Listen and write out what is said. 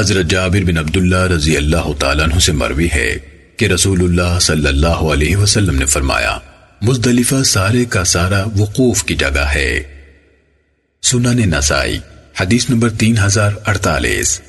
حضرت جابر بن عبداللہ رضی اللہ تعالیٰ عنہ سے مروی ہے کہ رسول اللہ صلی اللہ علیہ وسلم نے فرمایا، مزدلفہ سارے کا سارا وقوف کی جگہ ہے۔ سنن نسائی، حدیث نمبر تین ہزار اڑتالیس۔